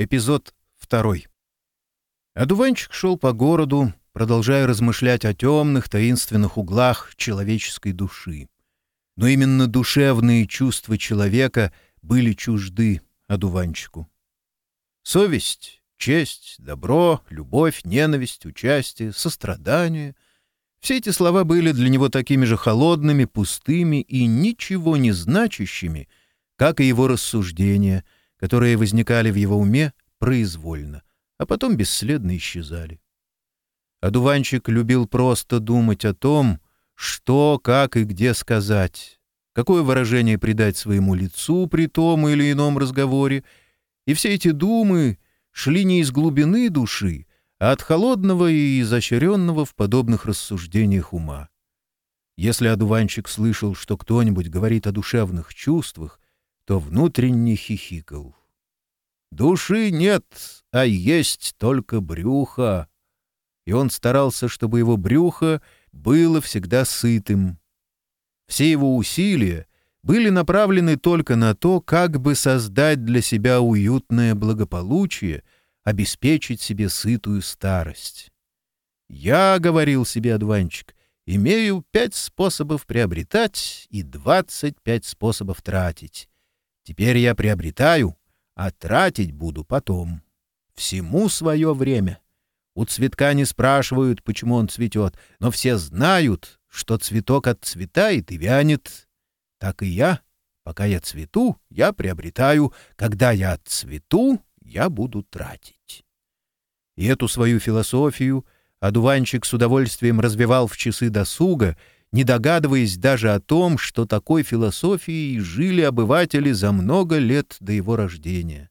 Эпизод второй. Одуванчик шел по городу, продолжая размышлять о темных, таинственных углах человеческой души. Но именно душевные чувства человека были чужды одуванчику. Совесть, честь, добро, любовь, ненависть, участие, сострадание — все эти слова были для него такими же холодными, пустыми и ничего не значащими, как и его рассуждения, которые возникали в его уме произвольно, а потом бесследно исчезали. Одуванчик любил просто думать о том, что, как и где сказать, какое выражение придать своему лицу при том или ином разговоре, и все эти думы шли не из глубины души, а от холодного и изощренного в подобных рассуждениях ума. Если одуванчик слышал, что кто-нибудь говорит о душевных чувствах, то внутренне хихикал. «Души нет, а есть только брюхо!» И он старался, чтобы его брюхо было всегда сытым. Все его усилия были направлены только на то, как бы создать для себя уютное благополучие, обеспечить себе сытую старость. «Я, — говорил себе одуванчик, — имею пять способов приобретать и двадцать пять способов тратить» Теперь я приобретаю, а тратить буду потом. Всему свое время. У цветка не спрашивают, почему он цветет, но все знают, что цветок отцветает и вянет. Так и я. Пока я цвету, я приобретаю. Когда я отцвету, я буду тратить. И эту свою философию одуванчик с удовольствием развивал в часы досуга — не догадываясь даже о том, что такой философией жили обыватели за много лет до его рождения.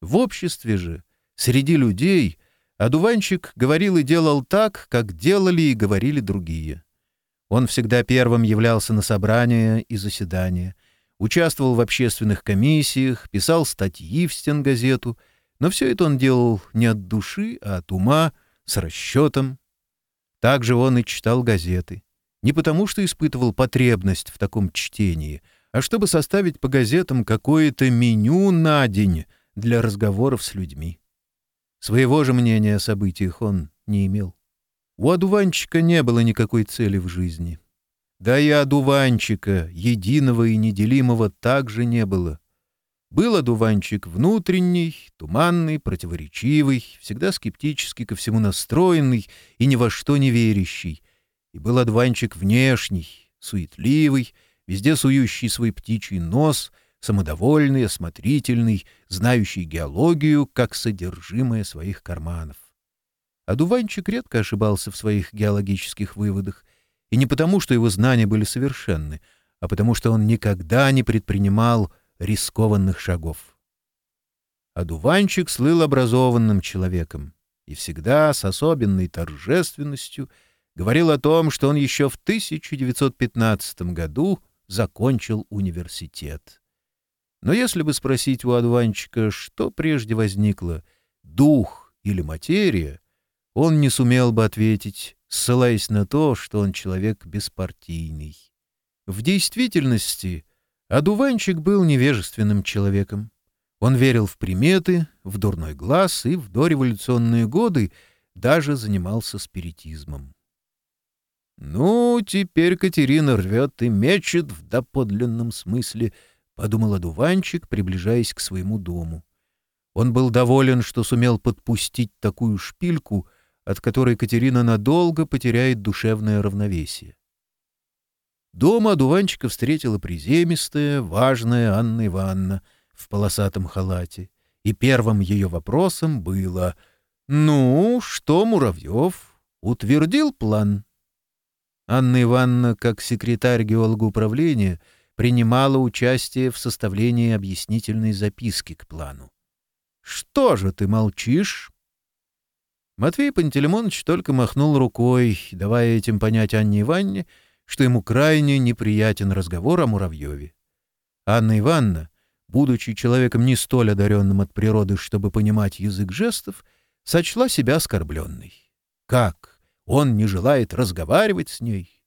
В обществе же, среди людей, одуванчик говорил и делал так, как делали и говорили другие. Он всегда первым являлся на собрания и заседания, участвовал в общественных комиссиях, писал статьи в стенгазету, но все это он делал не от души, а от ума, с расчетом. Также он и читал газеты. Не потому, что испытывал потребность в таком чтении, а чтобы составить по газетам какое-то меню на день для разговоров с людьми. Своего же мнения о событиях он не имел. У одуванчика не было никакой цели в жизни. Да и одуванчика, единого и неделимого, также не было. Был одуванчик внутренний, туманный, противоречивый, всегда скептически ко всему настроенный и ни во что не верящий, и был одуванчик внешний, суетливый, везде сующий свой птичий нос, самодовольный, осмотрительный, знающий геологию как содержимое своих карманов. Одуванчик редко ошибался в своих геологических выводах, и не потому, что его знания были совершенны, а потому что он никогда не предпринимал рискованных шагов. Одуванчик слыл образованным человеком и всегда с особенной торжественностью — говорил о том, что он еще в 1915 году закончил университет. Но если бы спросить у одуванчика, что прежде возникло, дух или материя, он не сумел бы ответить, ссылаясь на то, что он человек беспартийный. В действительности Адуванчик был невежественным человеком. Он верил в приметы, в дурной глаз и в дореволюционные годы даже занимался спиритизмом. «Ну, теперь Катерина рвет и мечет в доподлинном смысле», — подумал одуванчик, приближаясь к своему дому. Он был доволен, что сумел подпустить такую шпильку, от которой Катерина надолго потеряет душевное равновесие. Дома одуванчика встретила приземистая, важная Анна Ивановна в полосатом халате, и первым ее вопросом было «Ну, что, Муравьев, утвердил план?» Анна Ивановна, как секретарь геологоуправления, принимала участие в составлении объяснительной записки к плану. «Что же ты молчишь?» Матвей Пантелеймонович только махнул рукой, давая этим понять Анне Ивановне, что ему крайне неприятен разговор о Муравьеве. Анна Ивановна, будучи человеком не столь одаренным от природы, чтобы понимать язык жестов, сочла себя оскорбленной. «Как? Он не желает разговаривать с ней.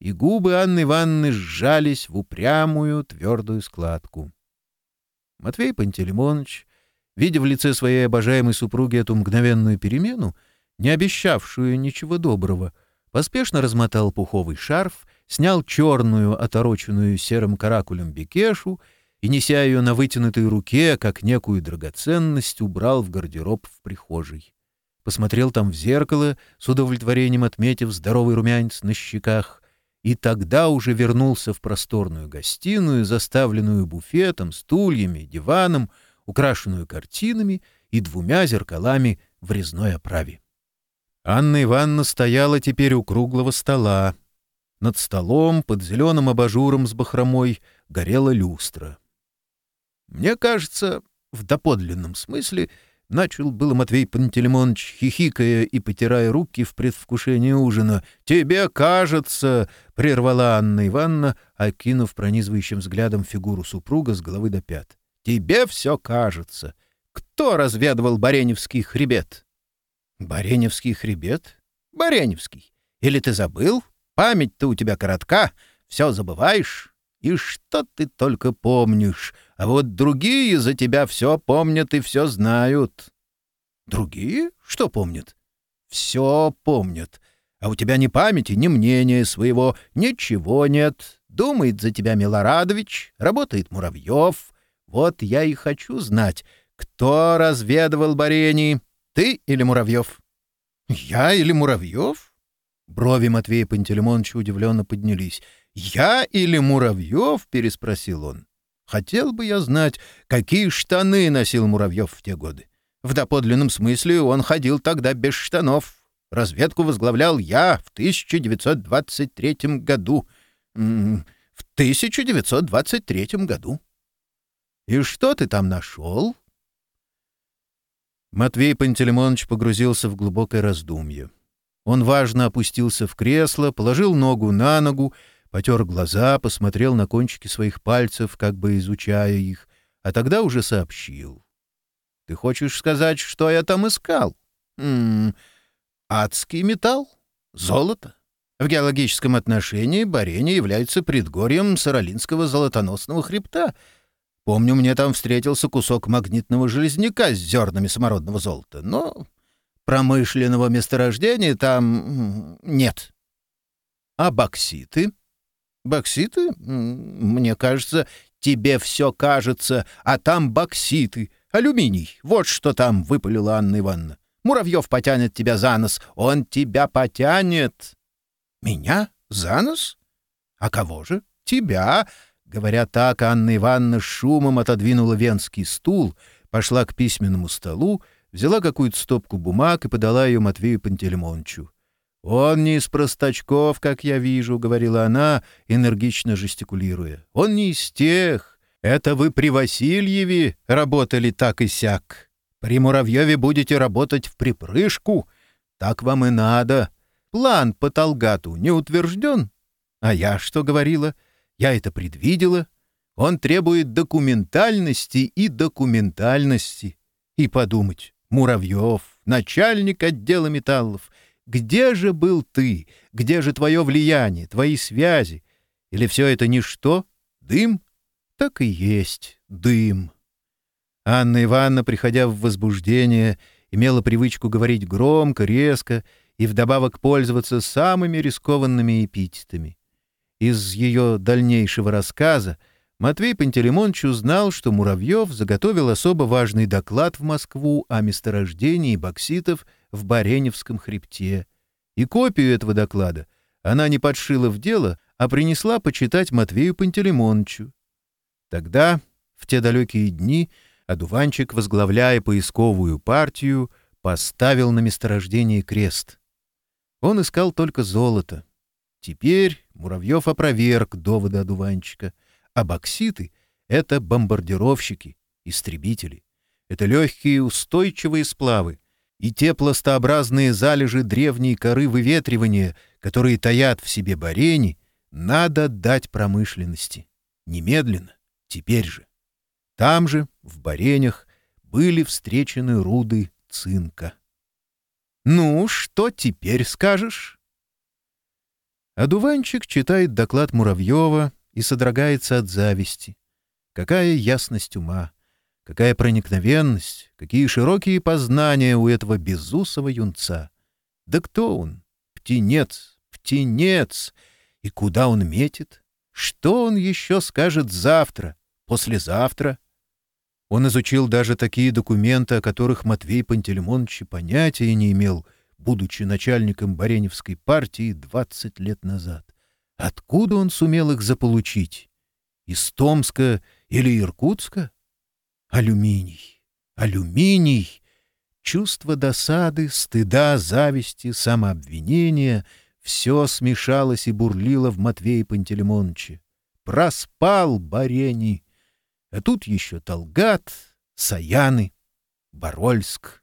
И губы Анны Ивановны сжались в упрямую твердую складку. Матвей Пантелеймонович, видя в лице своей обожаемой супруги эту мгновенную перемену, не обещавшую ничего доброго, поспешно размотал пуховый шарф, снял черную, отороченную серым каракулем бекешу и, неся ее на вытянутой руке, как некую драгоценность, убрал в гардероб в прихожей посмотрел там в зеркало, с удовлетворением отметив здоровый румянец на щеках, и тогда уже вернулся в просторную гостиную, заставленную буфетом, стульями, диваном, украшенную картинами и двумя зеркалами в резной оправе. Анна Ивановна стояла теперь у круглого стола. Над столом, под зеленым абажуром с бахромой, горела люстра. Мне кажется, в доподлинном смысле — начал было Матвей Пантелеймонович, хихикая и потирая руки в предвкушении ужина. «Тебе кажется!» — прервала Анна Ивановна, окинув пронизывающим взглядом фигуру супруга с головы до пят. «Тебе все кажется! Кто разведывал Бареневский хребет?» «Бареневский хребет? Бареневский! Или ты забыл? Память-то у тебя коротка, все забываешь!» И что ты только помнишь, а вот другие за тебя все помнят и все знают». «Другие? Что помнят?» «Все помнят. А у тебя ни памяти, ни мнения своего, ничего нет. Думает за тебя Милорадович, работает Муравьев. Вот я и хочу знать, кто разведывал Барени, ты или Муравьев?» «Я или Муравьев?» «Я или Муравьев?» — переспросил он. «Хотел бы я знать, какие штаны носил Муравьев в те годы. В доподлинном смысле он ходил тогда без штанов. Разведку возглавлял я в 1923 году. М-м, в 1923 году. И что ты там нашел? Матвей Пантелеймонович погрузился в глубокое раздумье. Он важно опустился в кресло, положил ногу на ногу потер глаза, посмотрел на кончики своих пальцев, как бы изучая их, а тогда уже сообщил. — Ты хочешь сказать, что я там искал? адский металл? Золото? В геологическом отношении Барения является предгорьем Саралинского золотоносного хребта. Помню, мне там встретился кусок магнитного железняка с зернами самородного золота, но промышленного месторождения там нет. А бокситы? Бокситы? Мне кажется, тебе все кажется, а там бокситы. Алюминий. Вот что там выпалила Анна Ивановна. Муравьев потянет тебя за нос. Он тебя потянет. Меня? За нос? А кого же? Тебя. Говоря так, Анна Ивановна шумом отодвинула венский стул, пошла к письменному столу, взяла какую-то стопку бумаг и подала ее Матвею Пантелеймончу. «Он не из простачков, как я вижу», — говорила она, энергично жестикулируя. «Он не из тех. Это вы при Васильеве работали так и сяк. При Муравьеве будете работать в припрыжку. Так вам и надо. План по Толгату не утвержден. А я что говорила? Я это предвидела. Он требует документальности и документальности. И подумать, Муравьев, начальник отдела металлов — где же был ты? Где же твое влияние, твои связи? Или все это ничто? Дым? Так и есть дым. Анна Ивановна, приходя в возбуждение, имела привычку говорить громко, резко и вдобавок пользоваться самыми рискованными эпитетами. Из ее дальнейшего рассказа Матвей Пантелеймонович узнал, что Муравьев заготовил особо важный доклад в Москву о месторождении бокситов в Бареневском хребте. И копию этого доклада она не подшила в дело, а принесла почитать Матвею Пантелеймоновичу. Тогда, в те далекие дни, одуванчик, возглавляя поисковую партию, поставил на месторождение крест. Он искал только золото. Теперь Муравьев опроверг доводы одуванчика. А бокситы — это бомбардировщики, истребители. Это легкие устойчивые сплавы, и те пластообразные залежи древней коры выветривания, которые таят в себе барени, надо дать промышленности. Немедленно, теперь же. Там же, в баренях, были встречены руды цинка. «Ну, что теперь скажешь?» Одуванчик читает доклад Муравьева и содрогается от зависти. Какая ясность ума! какая проникновенность, какие широкие познания у этого безусого юнца. Да кто он? Птенец, птенец! И куда он метит? Что он еще скажет завтра, послезавтра? Он изучил даже такие документы, о которых Матвей Пантелеймонович понятия не имел, будучи начальником Бареневской партии 20 лет назад. Откуда он сумел их заполучить? Из Томска или Иркутска? алюминий, алюминий! Чувство досады, стыда, зависти, самообвинения — все смешалось и бурлило в Матвее Пантелеймоновиче. Проспал Барени. А тут еще Толгат, Саяны, Борольск.